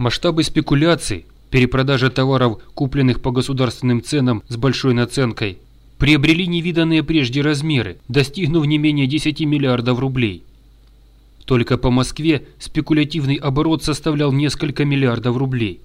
Масштабы спекуляций, перепродажа товаров, купленных по государственным ценам с большой наценкой, приобрели невиданные прежде размеры, достигнув не менее 10 миллиардов рублей. Только по Москве спекулятивный оборот составлял несколько миллиардов рублей.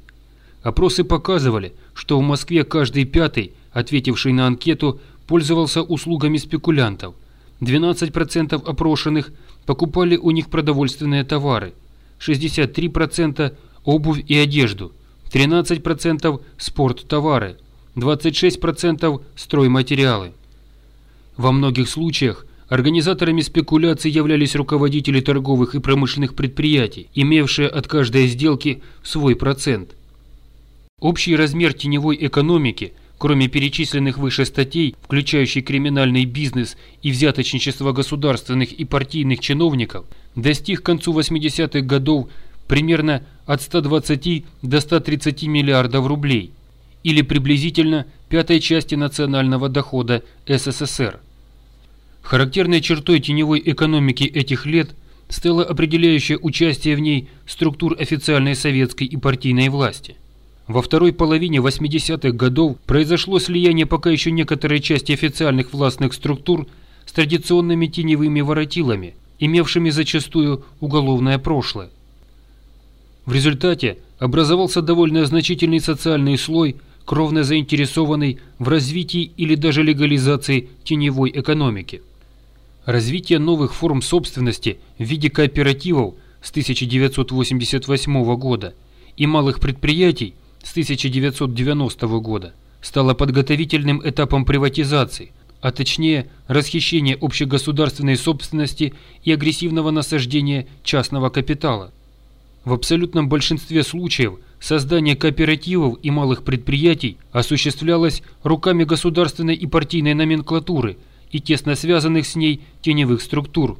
Опросы показывали, что в Москве каждый пятый, ответивший на анкету, пользовался услугами спекулянтов. 12% опрошенных покупали у них продовольственные товары, 63% обувь и одежду, 13% спорттовары, 26% стройматериалы. Во многих случаях организаторами спекуляций являлись руководители торговых и промышленных предприятий, имевшие от каждой сделки свой процент. Общий размер теневой экономики, кроме перечисленных выше статей, включающий криминальный бизнес и взяточничество государственных и партийных чиновников, достиг к концу 80-х годов примерно от 120 до 130 миллиардов рублей, или приблизительно пятой части национального дохода СССР. Характерной чертой теневой экономики этих лет стало определяющее участие в ней структур официальной советской и партийной власти. Во второй половине 80-х годов произошло слияние пока еще некоторой части официальных властных структур с традиционными теневыми воротилами, имевшими зачастую уголовное прошлое. В результате образовался довольно значительный социальный слой, кровно заинтересованный в развитии или даже легализации теневой экономики. Развитие новых форм собственности в виде кооперативов с 1988 года и малых предприятий с 1990 года стало подготовительным этапом приватизации, а точнее расхищения общегосударственной собственности и агрессивного насаждения частного капитала. В абсолютном большинстве случаев создание кооперативов и малых предприятий осуществлялось руками государственной и партийной номенклатуры и тесно связанных с ней теневых структур.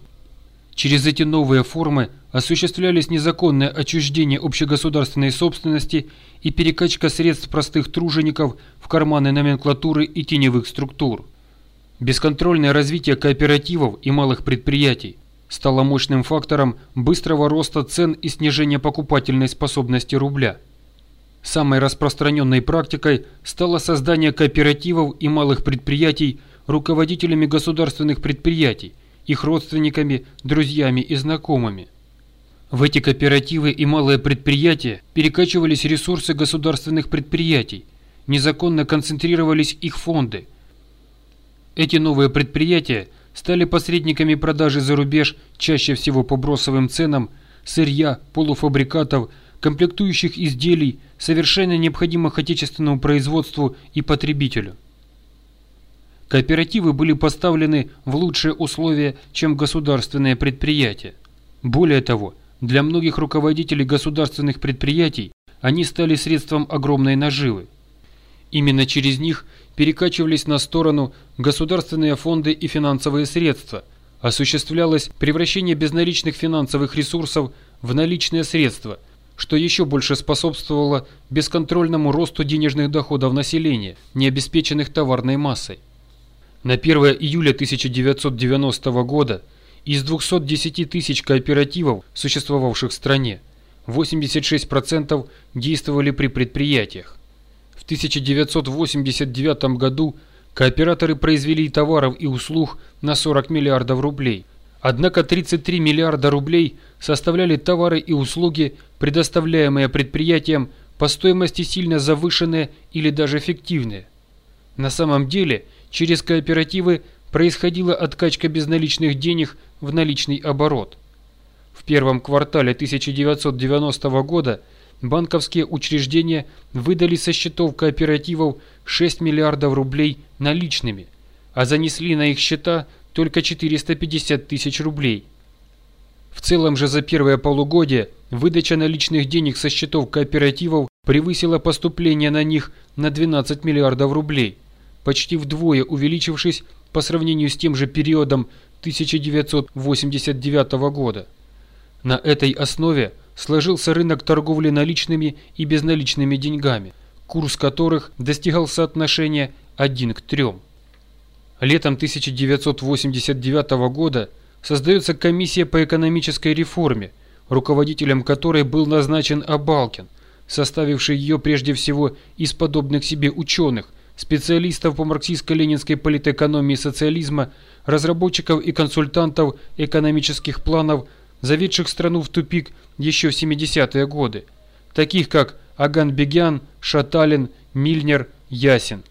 Через эти новые формы осуществлялись незаконное отчуждение общегосударственной собственности и перекачка средств простых тружеников в карманы номенклатуры и теневых структур. Бесконтрольное развитие кооперативов и малых предприятий стало мощным фактором быстрого роста цен и снижения покупательной способности рубля. Самой распространенной практикой стало создание кооперативов и малых предприятий руководителями государственных предприятий, их родственниками, друзьями и знакомыми. В эти кооперативы и малые предприятия перекачивались ресурсы государственных предприятий, незаконно концентрировались их фонды. Эти новые предприятия – стали посредниками продажи за рубеж чаще всего по бросовым ценам сырья, полуфабрикатов, комплектующих изделий, совершенно необходимых отечественному производству и потребителю. Кооперативы были поставлены в лучшие условия, чем государственные предприятия. Более того, для многих руководителей государственных предприятий они стали средством огромной наживы. Именно через них перекачивались на сторону государственные фонды и финансовые средства, осуществлялось превращение безналичных финансовых ресурсов в наличные средства, что еще больше способствовало бесконтрольному росту денежных доходов населения, не обеспеченных товарной массой. На 1 июля 1990 года из 210 тысяч кооперативов, существовавших в стране, 86% действовали при предприятиях. В 1989 году кооператоры произвели товаров и услуг на 40 миллиардов рублей. Однако 33 миллиарда рублей составляли товары и услуги, предоставляемые предприятиям по стоимости сильно завышенные или даже фиктивные. На самом деле, через кооперативы происходила откачка безналичных денег в наличный оборот. В первом квартале 1990 года – банковские учреждения выдали со счетов кооперативов 6 миллиардов рублей наличными, а занесли на их счета только 450 тысяч рублей. В целом же за первое полугодие выдача наличных денег со счетов кооперативов превысила поступление на них на 12 миллиардов рублей, почти вдвое увеличившись по сравнению с тем же периодом 1989 года. На этой основе сложился рынок торговли наличными и безналичными деньгами, курс которых достигал соотношения 1 к 3. Летом 1989 года создается комиссия по экономической реформе, руководителем которой был назначен Абалкин, составивший ее прежде всего из подобных себе ученых, специалистов по марксистско-ленинской политэкономии социализма, разработчиков и консультантов экономических планов, заведших страну в тупик еще в 70-е годы, таких как Аганбегян, Шаталин, Мильнер, Ясин.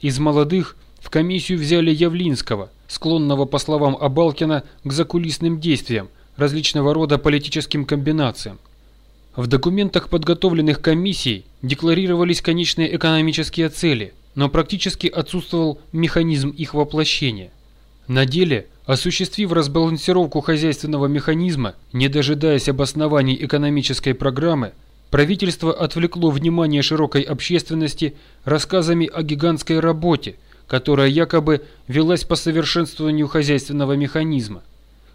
Из молодых в комиссию взяли Явлинского, склонного, по словам Абалкина, к закулисным действиям, различного рода политическим комбинациям. В документах, подготовленных комиссией, декларировались конечные экономические цели, но практически отсутствовал механизм их воплощения. На деле, осуществив разбалансировку хозяйственного механизма, не дожидаясь обоснований экономической программы, правительство отвлекло внимание широкой общественности рассказами о гигантской работе, которая якобы велась по совершенствованию хозяйственного механизма.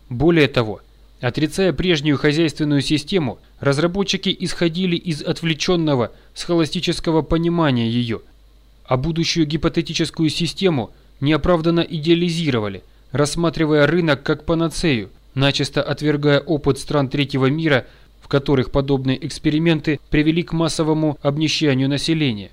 Более того, Отрицая прежнюю хозяйственную систему, разработчики исходили из отвлеченного схоластического понимания ее, а будущую гипотетическую систему неоправданно идеализировали, рассматривая рынок как панацею, начисто отвергая опыт стран третьего мира, в которых подобные эксперименты привели к массовому обнищанию населения.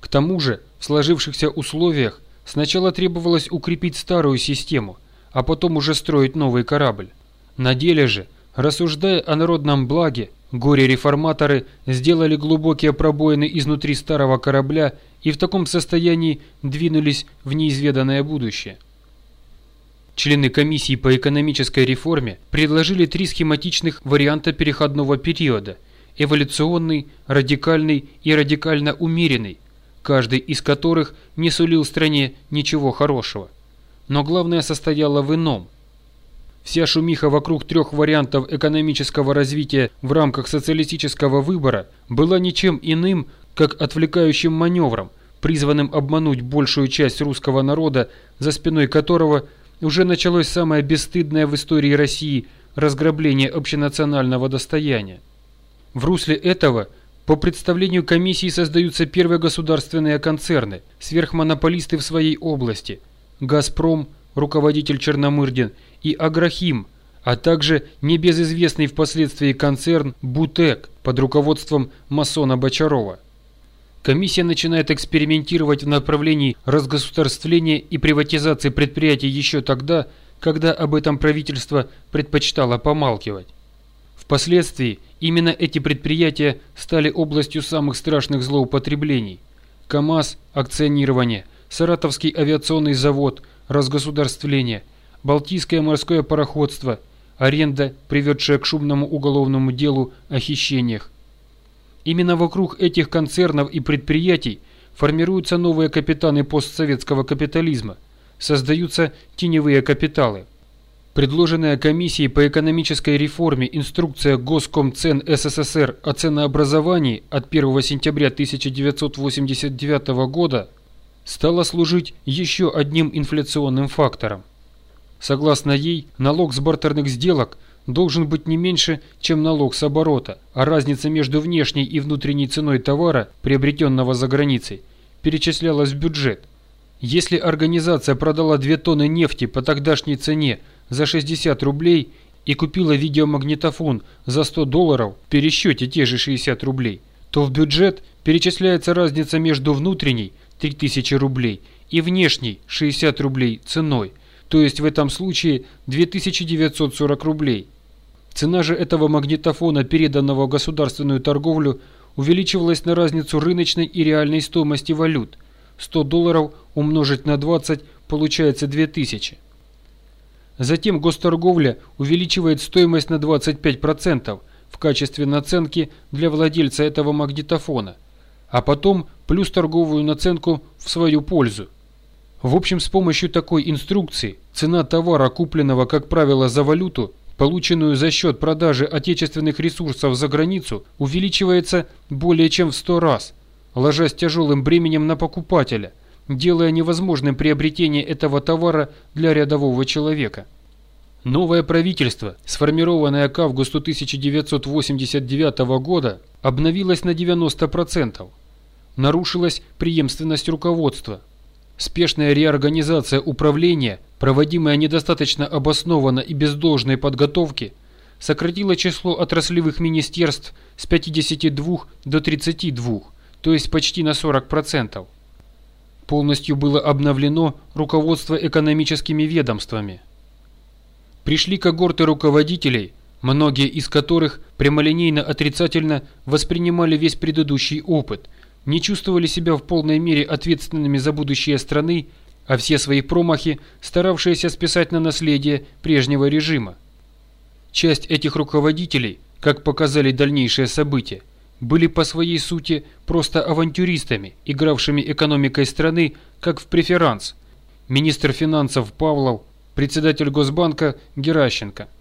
К тому же, в сложившихся условиях сначала требовалось укрепить старую систему, а потом уже строить новый корабль. На деле же, рассуждая о народном благе, горе-реформаторы сделали глубокие пробоины изнутри старого корабля и в таком состоянии двинулись в неизведанное будущее. Члены комиссии по экономической реформе предложили три схематичных варианта переходного периода – эволюционный, радикальный и радикально умеренный, каждый из которых не сулил стране ничего хорошего. Но главное состояло в ином – Вся шумиха вокруг трех вариантов экономического развития в рамках социалистического выбора была ничем иным, как отвлекающим маневром, призванным обмануть большую часть русского народа, за спиной которого уже началось самое бесстыдное в истории России разграбление общенационального достояния. В русле этого по представлению комиссии создаются первые государственные концерны, сверхмонополисты в своей области – «Газпром», руководитель Черномырдин, и Аграхим, а также небезызвестный впоследствии концерн «Бутек» под руководством масона Бочарова. Комиссия начинает экспериментировать в направлении разгосударствления и приватизации предприятий еще тогда, когда об этом правительство предпочитало помалкивать. Впоследствии именно эти предприятия стали областью самых страшных злоупотреблений. КАМАЗ – акционирование, Саратовский авиационный завод – разгосударствление – Балтийское морское пароходство, аренда, приведшая к шумному уголовному делу о хищениях. Именно вокруг этих концернов и предприятий формируются новые капитаны постсоветского капитализма, создаются теневые капиталы. Предложенная комиссией по экономической реформе инструкция Госкомцен СССР о ценообразовании от 1 сентября 1989 года стала служить еще одним инфляционным фактором. Согласно ей, налог с бартерных сделок должен быть не меньше, чем налог с оборота, а разница между внешней и внутренней ценой товара, приобретенного за границей, перечислялась в бюджет. Если организация продала 2 тонны нефти по тогдашней цене за 60 рублей и купила видеомагнитофон за 100 долларов в пересчете те же 60 рублей, то в бюджет перечисляется разница между внутренней 3000 рублей и внешней 60 рублей ценой – то есть в этом случае 2940 рублей. Цена же этого магнитофона, переданного в государственную торговлю, увеличивалась на разницу рыночной и реальной стоимости валют. 100 долларов умножить на 20 получается 2000. Затем госторговля увеличивает стоимость на 25% в качестве наценки для владельца этого магнитофона, а потом плюс торговую наценку в свою пользу. В общем, с помощью такой инструкции цена товара, купленного, как правило, за валюту, полученную за счет продажи отечественных ресурсов за границу, увеличивается более чем в 100 раз, ложась тяжелым бременем на покупателя, делая невозможным приобретение этого товара для рядового человека. Новое правительство, сформированное к августу 1989 года, обновилось на 90%. Нарушилась преемственность руководства – Спешная реорганизация управления, проводимая недостаточно обоснованно и без должной подготовки, сократила число отраслевых министерств с 52 до 32, то есть почти на 40%. Полностью было обновлено руководство экономическими ведомствами. Пришли когорты руководителей, многие из которых прямолинейно отрицательно воспринимали весь предыдущий опыт, не чувствовали себя в полной мере ответственными за будущее страны, а все свои промахи старавшиеся списать на наследие прежнего режима. Часть этих руководителей, как показали дальнейшие события, были по своей сути просто авантюристами, игравшими экономикой страны как в преферанс. Министр финансов Павлов, председатель Госбанка Геращенко –